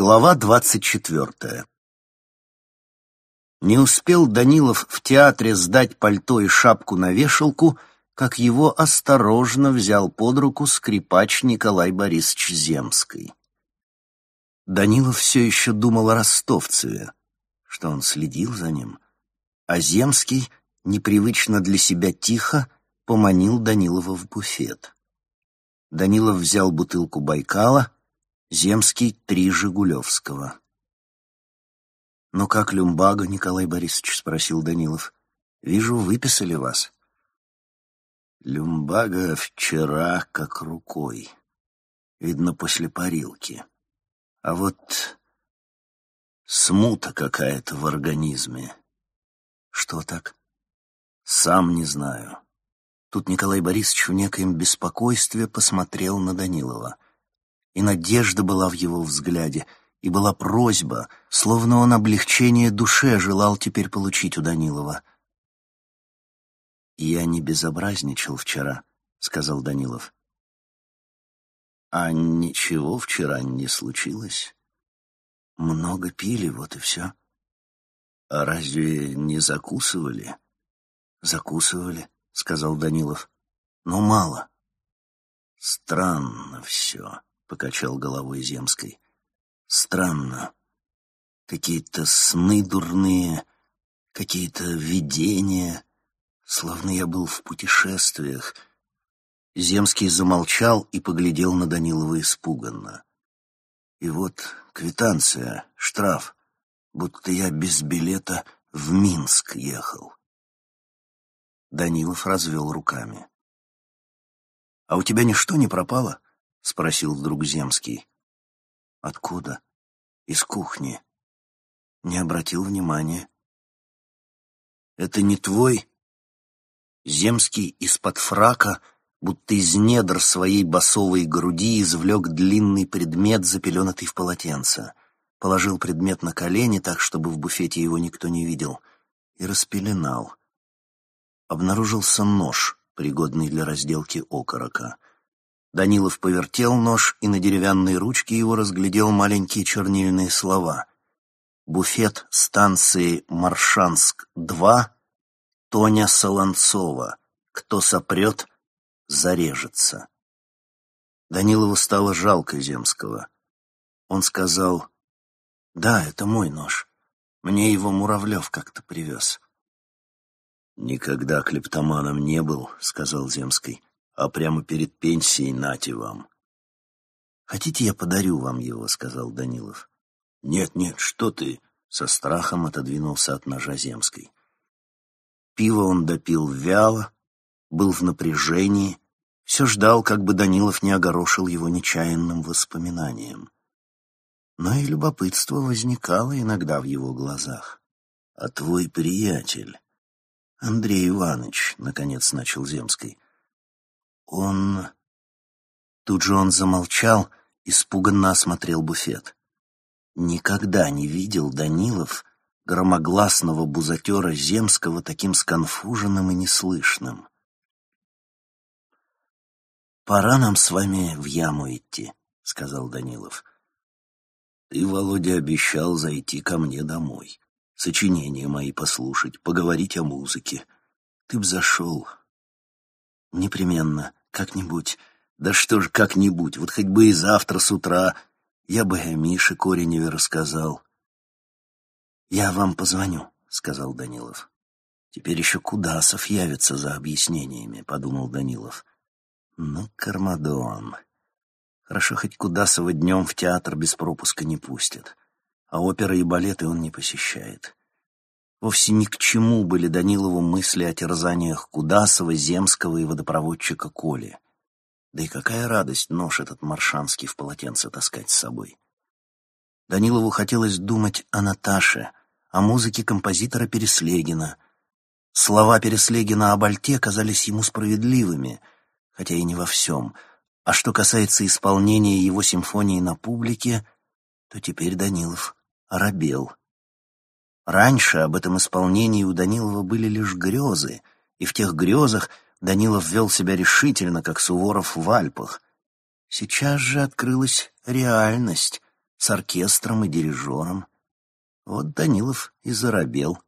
Глава двадцать четвертая Не успел Данилов в театре сдать пальто и шапку на вешалку, как его осторожно взял под руку скрипач Николай Борисович Земский. Данилов все еще думал о Ростовцеве, что он следил за ним, а Земский, непривычно для себя тихо, поманил Данилова в буфет. Данилов взял бутылку Байкала — Земский — три Жигулевского. «Ну как люмбага, Николай Борисович?» — спросил Данилов. «Вижу, выписали вас». Люмбага вчера как рукой. Видно, после парилки. А вот смута какая-то в организме. Что так? Сам не знаю. Тут Николай Борисович в некоем беспокойстве посмотрел на Данилова — и надежда была в его взгляде, и была просьба, словно он облегчение душе желал теперь получить у Данилова. «Я не безобразничал вчера», — сказал Данилов. «А ничего вчера не случилось? Много пили, вот и все. А разве не закусывали?» «Закусывали», — сказал Данилов. «Но мало». «Странно все», — покачал головой Земской. «Странно. Какие-то сны дурные, какие-то видения, словно я был в путешествиях». Земский замолчал и поглядел на Данилова испуганно. «И вот квитанция, штраф, будто я без билета в Минск ехал». Данилов развел руками. «А у тебя ничто не пропало?» — спросил вдруг Земский. «Откуда?» «Из кухни». Не обратил внимания. «Это не твой?» Земский из-под фрака, будто из недр своей басовой груди, извлек длинный предмет, запеленатый в полотенце. Положил предмет на колени так, чтобы в буфете его никто не видел, и распеленал. Обнаружился нож, пригодный для разделки окорока — Данилов повертел нож и на деревянной ручке его разглядел маленькие чернильные слова. «Буфет станции Маршанск-2, Тоня Солонцова. Кто сопрет, зарежется». Данилову стало жалко Земского. Он сказал, «Да, это мой нож. Мне его Муравлев как-то привез». «Никогда клептоманом не был», — сказал Земский а прямо перед пенсией нате вам. «Хотите, я подарю вам его?» — сказал Данилов. «Нет, нет, что ты!» — со страхом отодвинулся от ножа Земской. Пиво он допил вяло, был в напряжении, все ждал, как бы Данилов не огорошил его нечаянным воспоминанием. Но и любопытство возникало иногда в его глазах. «А твой приятель?» «Андрей Иванович», — наконец начал Земский, — он... Тут же он замолчал, испуганно осмотрел буфет. Никогда не видел Данилов громогласного бузатера Земского таким сконфуженным и неслышным. «Пора нам с вами в яму идти», — сказал Данилов. «Ты, Володя, обещал зайти ко мне домой, сочинения мои послушать, поговорить о музыке. Ты б зашел». «Непременно. Как-нибудь. Да что ж как-нибудь, вот хоть бы и завтра с утра. Я бы Мише Кореневе рассказал. «Я вам позвоню», — сказал Данилов. «Теперь еще Кудасов явится за объяснениями», — подумал Данилов. «Ну, Кармадон. Хорошо, хоть Кудасова днем в театр без пропуска не пустят, а оперы и балеты он не посещает». Вовсе ни к чему были Данилову мысли о терзаниях Кудасова, Земского и водопроводчика Коли. Да и какая радость нож этот маршанский в полотенце таскать с собой. Данилову хотелось думать о Наташе, о музыке композитора Переслегина. Слова Переслегина об альте казались ему справедливыми, хотя и не во всем. А что касается исполнения его симфонии на публике, то теперь Данилов оробел. Раньше об этом исполнении у Данилова были лишь грезы, и в тех грезах Данилов вел себя решительно, как Суворов в Альпах. Сейчас же открылась реальность, с оркестром и дирижером. Вот Данилов и заробел.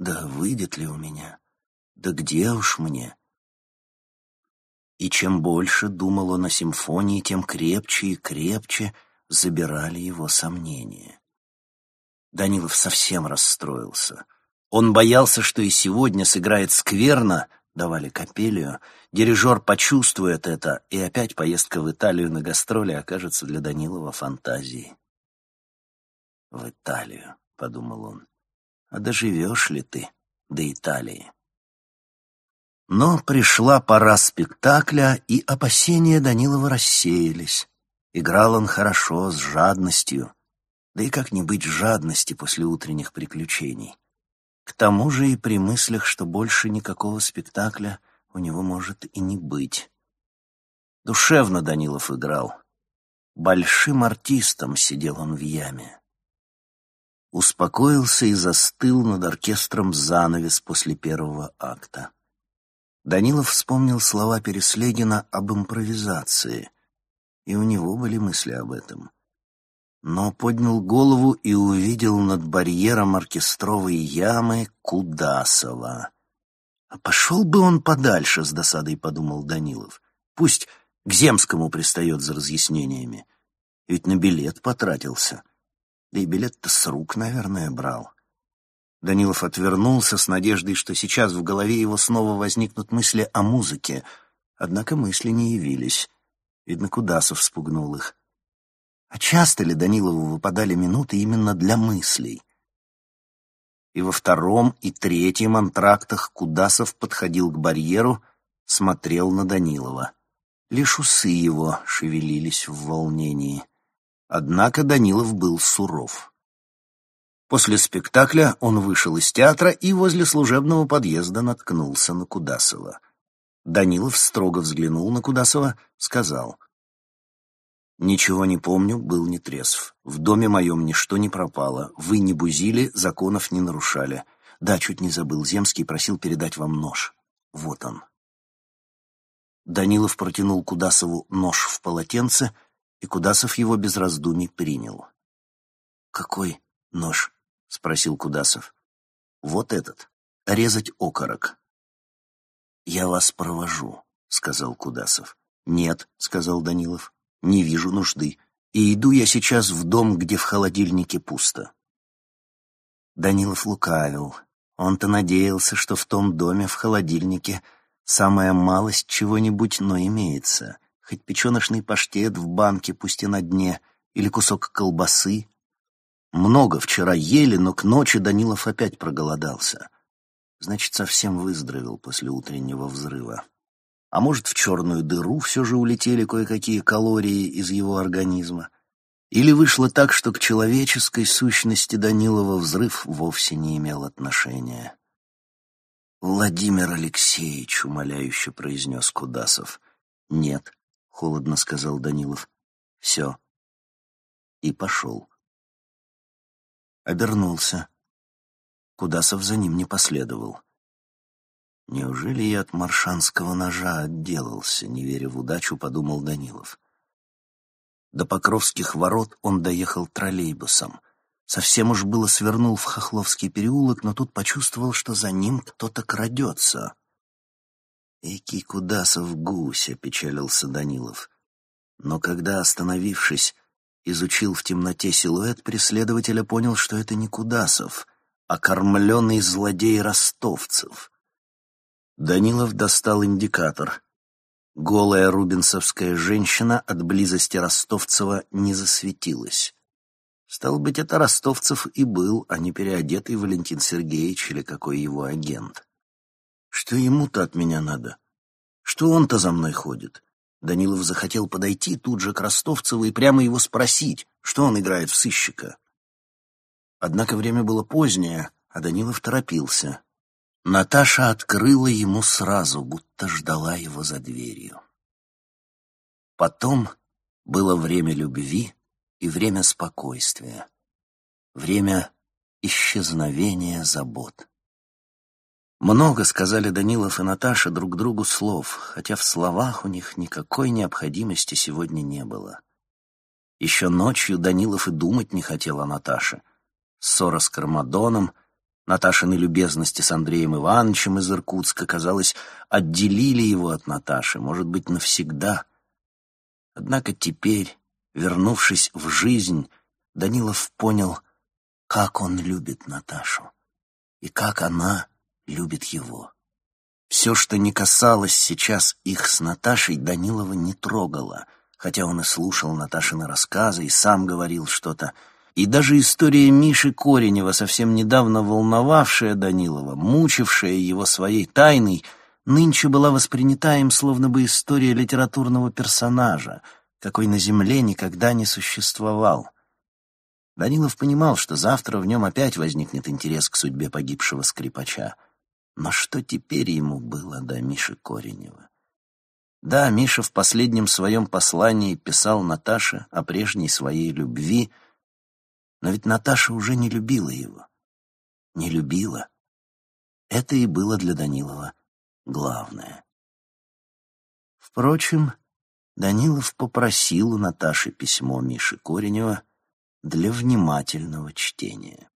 Да выйдет ли у меня? Да где уж мне? И чем больше думал он о симфонии, тем крепче и крепче забирали его сомнения. Данилов совсем расстроился. Он боялся, что и сегодня сыграет скверно, давали капелью, дирижер почувствует это, и опять поездка в Италию на гастроли окажется для Данилова фантазией. «В Италию», — подумал он, — «а доживешь ли ты до Италии?» Но пришла пора спектакля, и опасения Данилова рассеялись. Играл он хорошо, с жадностью. Да и как не быть жадности после утренних приключений? К тому же и при мыслях, что больше никакого спектакля у него может и не быть. Душевно Данилов играл. Большим артистом сидел он в яме. Успокоился и застыл над оркестром занавес после первого акта. Данилов вспомнил слова Переслегина об импровизации, и у него были мысли об этом. Но поднял голову и увидел над барьером оркестровой ямы Кудасова. «А пошел бы он подальше», — с досадой подумал Данилов. «Пусть к Земскому пристает за разъяснениями. Ведь на билет потратился. Да и билет-то с рук, наверное, брал». Данилов отвернулся с надеждой, что сейчас в голове его снова возникнут мысли о музыке. Однако мысли не явились. Видно, Кудасов спугнул их. А часто ли Данилову выпадали минуты именно для мыслей? И во втором и третьем антрактах Кудасов подходил к барьеру, смотрел на Данилова. Лишь усы его шевелились в волнении. Однако Данилов был суров. После спектакля он вышел из театра и возле служебного подъезда наткнулся на Кудасова. Данилов строго взглянул на Кудасова, сказал. «Ничего не помню, был не трезв. В доме моем ничто не пропало. Вы не бузили, законов не нарушали. Да, чуть не забыл, Земский просил передать вам нож. Вот он». Данилов протянул Кудасову нож в полотенце, и Кудасов его без раздумий принял. «Какой нож?» — спросил Кудасов. «Вот этот. Резать окорок». «Я вас провожу», — сказал Кудасов. «Нет», — сказал Данилов, — «не вижу нужды. И иду я сейчас в дом, где в холодильнике пусто». Данилов лукавил. Он-то надеялся, что в том доме в холодильнике самая малость чего-нибудь, но имеется. Хоть печеночный паштет в банке, пусть и на дне, или кусок колбасы, много вчера ели, но к ночи Данилов опять проголодался. Значит, совсем выздоровел после утреннего взрыва. А может, в черную дыру все же улетели кое-какие калории из его организма. Или вышло так, что к человеческой сущности Данилова взрыв вовсе не имел отношения. «Владимир Алексеевич», — умоляюще произнес Кудасов. «Нет», — холодно сказал Данилов. «Все». И пошел обернулся. Кудасов за ним не последовал. Неужели я от маршанского ножа отделался, не веря в удачу, подумал Данилов. До Покровских ворот он доехал троллейбусом. Совсем уж было свернул в Хохловский переулок, но тут почувствовал, что за ним кто-то крадется. «Экий Кудасов гуся!» — печалился Данилов. Но когда, остановившись, изучил в темноте силуэт преследователя, понял, что это не Кудасов, а кормленный злодей ростовцев. Данилов достал индикатор. Голая рубинсовская женщина от близости Ростовцева не засветилась. Стал быть, это Ростовцев и был, а не переодетый Валентин Сергеевич или какой его агент. Что ему-то от меня надо? Что он-то за мной ходит? Данилов захотел подойти тут же к Ростовцеву и прямо его спросить, что он играет в сыщика. Однако время было позднее, а Данилов торопился. Наташа открыла ему сразу, будто ждала его за дверью. Потом было время любви и время спокойствия, время исчезновения забот. Много сказали Данилов и Наташа друг другу слов, хотя в словах у них никакой необходимости сегодня не было. Еще ночью Данилов и думать не хотел о Наташе. Ссора с Кармадоном, Наташины любезности с Андреем Ивановичем из Иркутска, казалось, отделили его от Наташи, может быть, навсегда. Однако теперь, вернувшись в жизнь, Данилов понял, как он любит Наташу и как она любит его. Все, что не касалось сейчас их с Наташей, Данилова не трогало, хотя он и слушал Наташины рассказы и сам говорил что-то. И даже история Миши Коренева, совсем недавно волновавшая Данилова, мучившая его своей тайной, нынче была воспринята им словно бы история литературного персонажа, какой на земле никогда не существовал. Данилов понимал, что завтра в нем опять возникнет интерес к судьбе погибшего скрипача — но что теперь ему было до Миши Коренева? Да, Миша в последнем своем послании писал Наташе о прежней своей любви, но ведь Наташа уже не любила его. Не любила. Это и было для Данилова главное. Впрочем, Данилов попросил у Наташи письмо Миши Коренева для внимательного чтения.